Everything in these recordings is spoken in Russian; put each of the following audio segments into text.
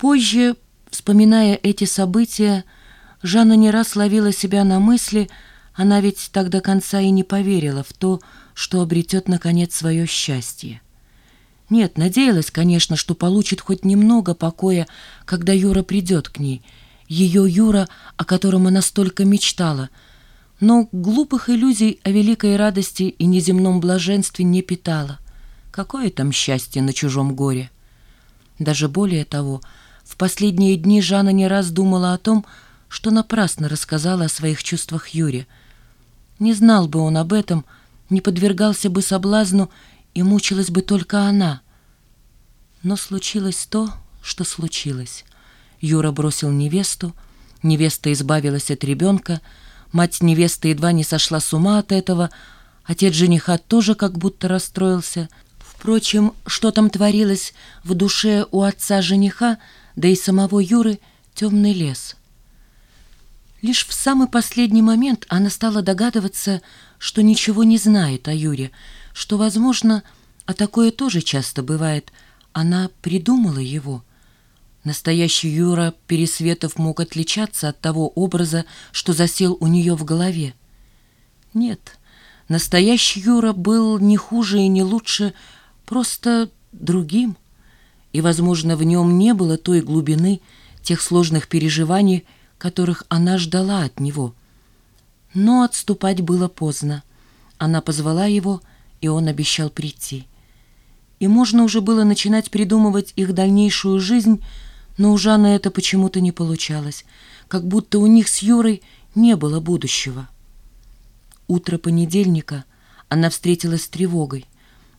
Позже, вспоминая эти события, Жанна не раз ловила себя на мысли, она ведь так до конца и не поверила в то, что обретет, наконец, свое счастье. Нет, надеялась, конечно, что получит хоть немного покоя, когда Юра придет к ней, ее Юра, о котором она столько мечтала, но глупых иллюзий о великой радости и неземном блаженстве не питала. Какое там счастье на чужом горе? Даже более того, в последние дни Жанна не раз думала о том, что напрасно рассказала о своих чувствах Юре. Не знал бы он об этом, не подвергался бы соблазну, и мучилась бы только она. Но случилось то, что случилось. Юра бросил невесту, невеста избавилась от ребенка, мать невесты едва не сошла с ума от этого, отец жениха тоже как будто расстроился. Впрочем, что там творилось в душе у отца жениха, да и самого Юры, темный лес — Лишь в самый последний момент она стала догадываться, что ничего не знает о Юре, что, возможно, а такое тоже часто бывает, она придумала его. Настоящий Юра Пересветов мог отличаться от того образа, что засел у нее в голове. Нет, настоящий Юра был не хуже и не лучше, просто другим. И, возможно, в нем не было той глубины, тех сложных переживаний, которых она ждала от него. Но отступать было поздно. Она позвала его, и он обещал прийти. И можно уже было начинать придумывать их дальнейшую жизнь, но у Жанны это почему-то не получалось, как будто у них с Юрой не было будущего. Утро понедельника она встретилась с тревогой,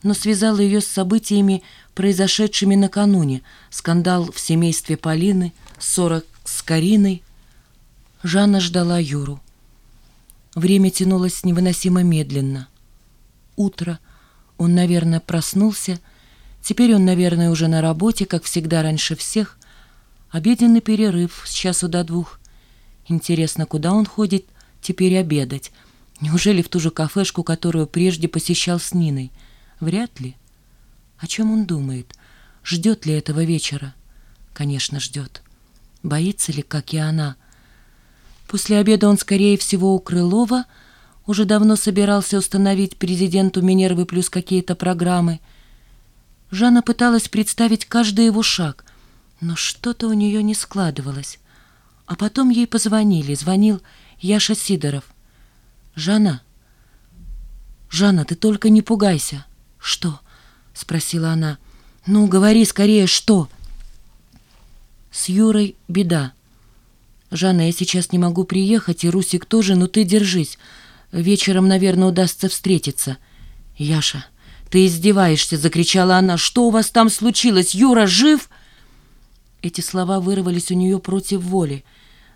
но связала ее с событиями, произошедшими накануне, скандал в семействе Полины, ссора с Кариной — Жанна ждала Юру. Время тянулось невыносимо медленно. Утро. Он, наверное, проснулся. Теперь он, наверное, уже на работе, как всегда раньше всех. Обеденный перерыв с часу до двух. Интересно, куда он ходит теперь обедать? Неужели в ту же кафешку, которую прежде посещал с Ниной? Вряд ли. О чем он думает? Ждет ли этого вечера? Конечно, ждет. Боится ли, как и она, — После обеда он, скорее всего, у Крылова уже давно собирался установить президенту Минервы плюс какие-то программы. Жанна пыталась представить каждый его шаг, но что-то у нее не складывалось. А потом ей позвонили. Звонил Яша Сидоров. «Жанна? Жанна, ты только не пугайся». «Что?» — спросила она. «Ну, говори скорее, что?» «С Юрой беда». «Жанна, я сейчас не могу приехать, и Русик тоже, но ты держись. Вечером, наверное, удастся встретиться». «Яша, ты издеваешься!» — закричала она. «Что у вас там случилось? Юра жив?» Эти слова вырвались у нее против воли.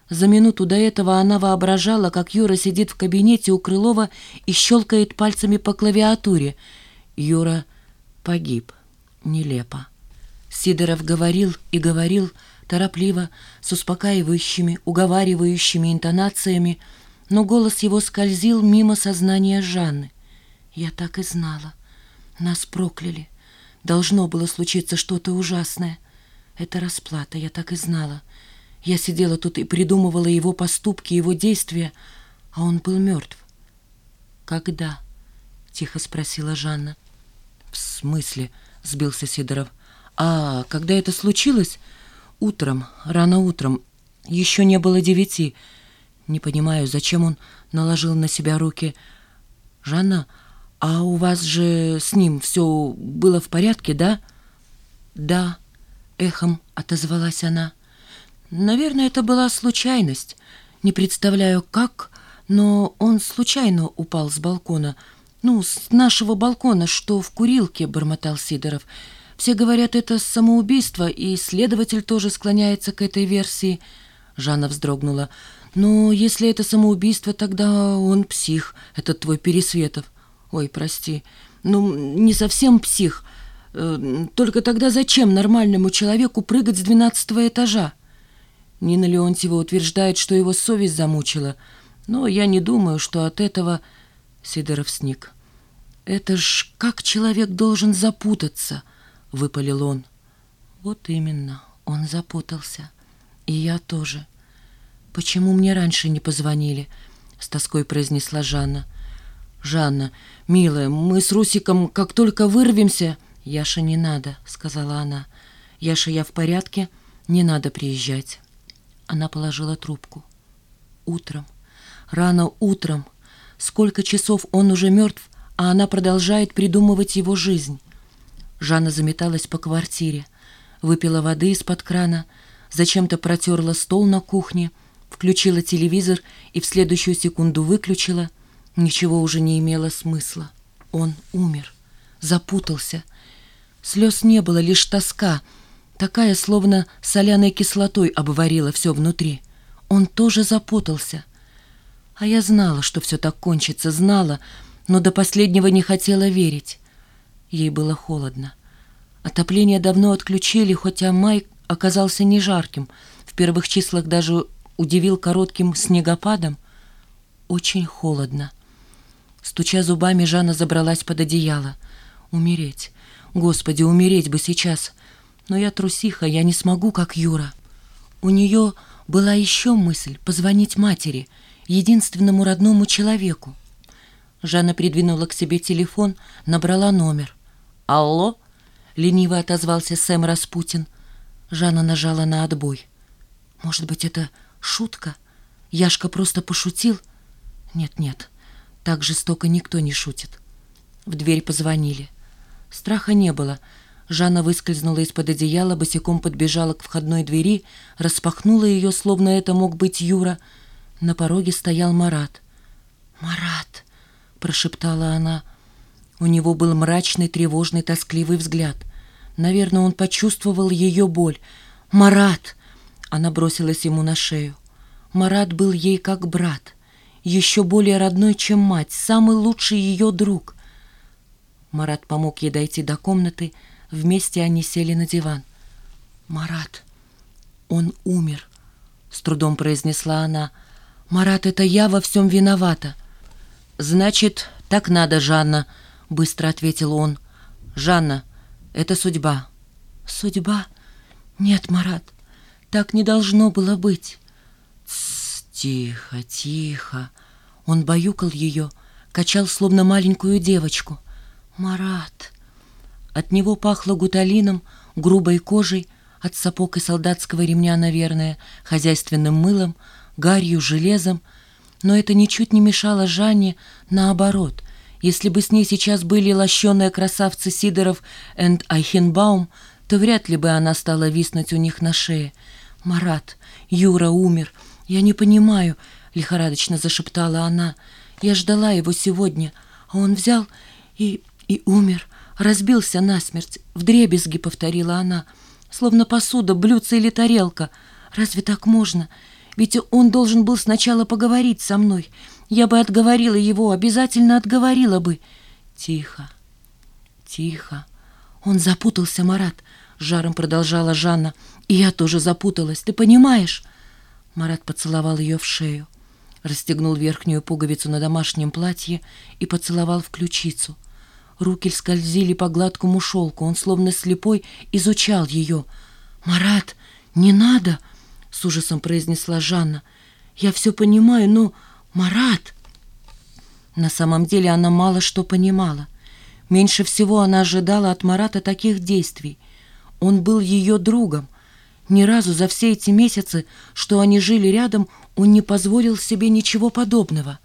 За минуту до этого она воображала, как Юра сидит в кабинете у Крылова и щелкает пальцами по клавиатуре. Юра погиб. Нелепо. Сидоров говорил и говорил, торопливо, с успокаивающими, уговаривающими интонациями, но голос его скользил мимо сознания Жанны. «Я так и знала. Нас прокляли. Должно было случиться что-то ужасное. Это расплата, я так и знала. Я сидела тут и придумывала его поступки, его действия, а он был мертв». «Когда?» — тихо спросила Жанна. «В смысле?» — сбился Сидоров. «А когда это случилось?» Утром, рано утром, еще не было девяти. Не понимаю, зачем он наложил на себя руки. «Жанна, а у вас же с ним все было в порядке, да?» «Да», — эхом отозвалась она. «Наверное, это была случайность. Не представляю, как, но он случайно упал с балкона. Ну, с нашего балкона, что в курилке», — бормотал Сидоров. Все говорят, это самоубийство, и следователь тоже склоняется к этой версии. Жанна вздрогнула. Но если это самоубийство, тогда он псих, этот твой Пересветов. Ой, прости. Ну, не совсем псих. Э, только тогда зачем нормальному человеку прыгать с двенадцатого этажа? Нина Леонтьева утверждает, что его совесть замучила. Но я не думаю, что от этого... Сидоров сник. Это ж как человек должен запутаться — выпалил он. Вот именно, Он запутался. И я тоже. «Почему мне раньше не позвонили?» — с тоской произнесла Жанна. «Жанна, милая, мы с Русиком как только вырвемся...» «Яша, не надо», — сказала она. «Яша, я в порядке, не надо приезжать». Она положила трубку. Утром, рано утром, сколько часов он уже мертв, а она продолжает придумывать его жизнь. Жанна заметалась по квартире, выпила воды из-под крана, зачем-то протерла стол на кухне, включила телевизор и в следующую секунду выключила. Ничего уже не имело смысла. Он умер, запутался. Слез не было, лишь тоска, такая, словно соляной кислотой обварила все внутри. Он тоже запутался. А я знала, что все так кончится, знала, но до последнего не хотела верить. Ей было холодно. Отопление давно отключили, хотя май оказался не жарким. В первых числах даже удивил коротким снегопадом. Очень холодно. Стуча зубами, Жанна забралась под одеяло. Умереть. Господи, умереть бы сейчас. Но я трусиха, я не смогу, как Юра. У нее была еще мысль позвонить матери, единственному родному человеку. Жанна придвинула к себе телефон, набрала номер. «Алло?» — лениво отозвался Сэм Распутин. Жанна нажала на отбой. «Может быть, это шутка? Яшка просто пошутил?» «Нет-нет, так жестоко никто не шутит». В дверь позвонили. Страха не было. Жанна выскользнула из-под одеяла, босиком подбежала к входной двери, распахнула ее, словно это мог быть Юра. На пороге стоял Марат. «Марат!» — прошептала она. У него был мрачный, тревожный, тоскливый взгляд. Наверное, он почувствовал ее боль. «Марат!» Она бросилась ему на шею. Марат был ей как брат, еще более родной, чем мать, самый лучший ее друг. Марат помог ей дойти до комнаты, вместе они сели на диван. «Марат, он умер», — с трудом произнесла она. «Марат, это я во всем виновата». «Значит, так надо, Жанна», — быстро ответил он. «Жанна, это судьба». «Судьба? Нет, Марат, так не должно было быть». «Тсс, тихо, тихо». Он баюкал ее, качал, словно маленькую девочку. «Марат!» От него пахло гуталином, грубой кожей, от сапог и солдатского ремня, наверное, хозяйственным мылом, гарью, железом, но это ничуть не мешало Жанне, наоборот. Если бы с ней сейчас были лощеные красавцы Сидоров и Айхенбаум, то вряд ли бы она стала виснуть у них на шее. «Марат, Юра умер. Я не понимаю», — лихорадочно зашептала она. «Я ждала его сегодня, а он взял и... и умер. Разбился насмерть. Вдребезги», — повторила она. «Словно посуда, блюдце или тарелка. Разве так можно?» Ведь он должен был сначала поговорить со мной. Я бы отговорила его, обязательно отговорила бы. Тихо, тихо. Он запутался, Марат, жаром продолжала Жанна. И я тоже запуталась, ты понимаешь? Марат поцеловал ее в шею, расстегнул верхнюю пуговицу на домашнем платье и поцеловал в ключицу. Руки скользили по гладкому шелку, он, словно слепой, изучал ее. «Марат, не надо!» С ужасом произнесла Жанна. «Я все понимаю, но... Марат!» На самом деле она мало что понимала. Меньше всего она ожидала от Марата таких действий. Он был ее другом. Ни разу за все эти месяцы, что они жили рядом, он не позволил себе ничего подобного.